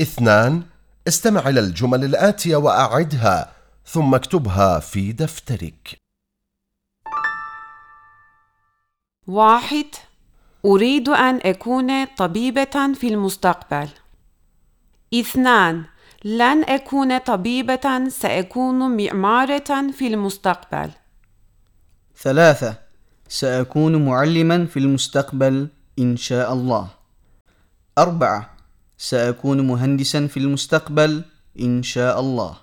اثنان استمع إلى الجمل الآتية وأعدها ثم اكتبها في دفترك. واحد أريد أن أكون طبيبة في المستقبل. اثنان لن أكون طبيبة سأكون معمارة في المستقبل. ثلاثة سأكون معلما في المستقبل إن شاء الله. أربعة سأكون مهندسا في المستقبل إن شاء الله.